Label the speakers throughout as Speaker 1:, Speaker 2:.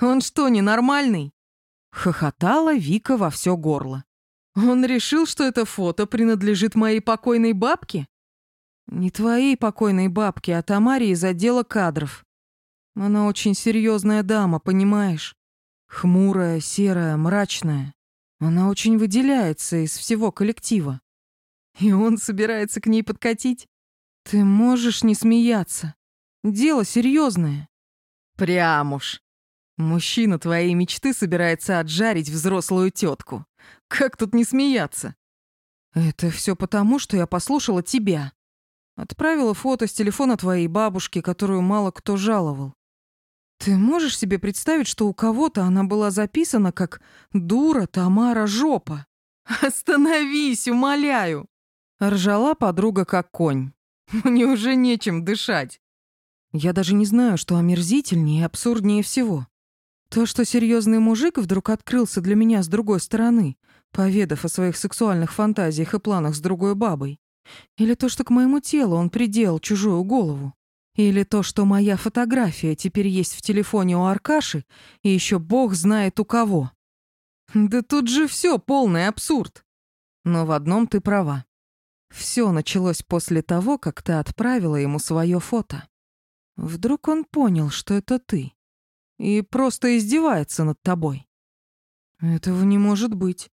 Speaker 1: Он что, ненормальный?» Хохотала Вика во все горло. «Он решил, что это фото принадлежит моей покойной бабке?» «Не твоей покойной бабке, а Тамаре из отдела кадров. Она очень серьезная дама, понимаешь? Хмурая, серая, мрачная. Она очень выделяется из всего коллектива. И он собирается к ней подкатить? Ты можешь не смеяться. Дело серьезное. Прям уж. Мужчина твоей мечты собирается отжарить взрослую тетку. Как тут не смеяться? Это все потому, что я послушала тебя. Отправила фото с телефона твоей бабушки, которую мало кто жаловал. Ты можешь себе представить, что у кого-то она была записана как «дура Тамара Жопа»? Остановись, умоляю!» Ржала подруга как конь. Мне уже нечем дышать. Я даже не знаю, что омерзительнее и абсурднее всего. То, что серьезный мужик вдруг открылся для меня с другой стороны, поведав о своих сексуальных фантазиях и планах с другой бабой. Или то, что к моему телу он приделал чужую голову. Или то, что моя фотография теперь есть в телефоне у Аркаши, и еще бог знает у кого. Да тут же все полный абсурд. Но в одном ты права. Все началось после того, как ты отправила ему свое фото. Вдруг он понял, что это ты, и просто издевается над тобой. Этого не может быть.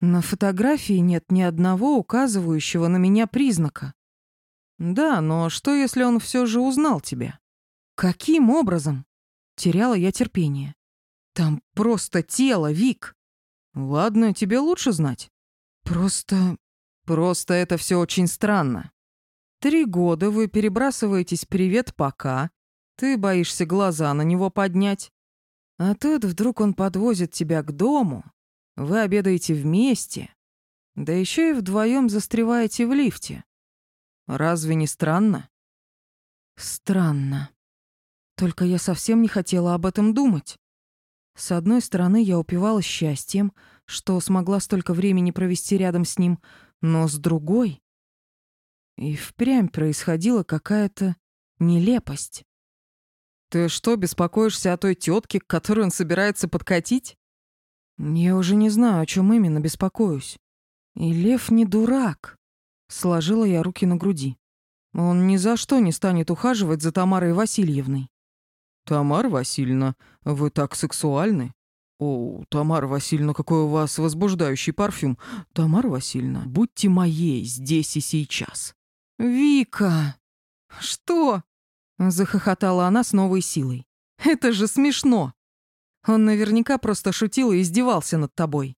Speaker 1: На фотографии нет ни одного указывающего на меня признака. Да, но что, если он все же узнал тебя? Каким образом? Теряла я терпение. Там просто тело, Вик. Ладно, тебе лучше знать. Просто... Просто это все очень странно. Три года вы перебрасываетесь «привет, пока». Ты боишься глаза на него поднять. А тут вдруг он подвозит тебя к дому. Вы обедаете вместе. Да еще и вдвоем застреваете в лифте. Разве не странно? Странно. Только я совсем не хотела об этом думать. С одной стороны, я упивалась счастьем, что смогла столько времени провести рядом с ним, но с другой... И впрямь происходила какая-то нелепость. «Ты что, беспокоишься о той тетке, к которой он собирается подкатить?» «Я уже не знаю, о чем именно беспокоюсь. И Лев не дурак. Сложила я руки на груди. Он ни за что не станет ухаживать за Тамарой Васильевной. «Тамара Васильевна, вы так сексуальны!» «О, Тамара Васильевна, какой у вас возбуждающий парфюм! Тамара Васильевна, будьте моей здесь и сейчас!» «Вика!» «Что?» — захохотала она с новой силой. «Это же смешно! Он наверняка просто шутил и издевался над тобой.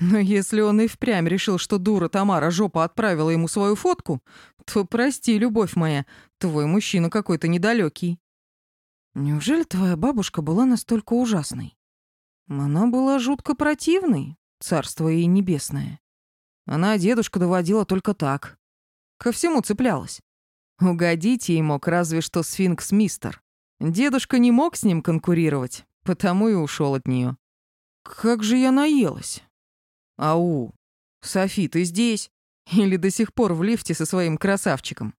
Speaker 1: Но если он и впрямь решил, что дура Тамара жопа отправила ему свою фотку, то прости, любовь моя, твой мужчина какой-то недалекий. Неужели твоя бабушка была настолько ужасной? Она была жутко противной, царство ей небесное. Она дедушка доводила только так. Ко всему цеплялась. Угодить ей мог разве что сфинкс-мистер. Дедушка не мог с ним конкурировать, потому и ушел от нее. Как же я наелась. «Ау, Софи, ты здесь? Или до сих пор в лифте со своим красавчиком?»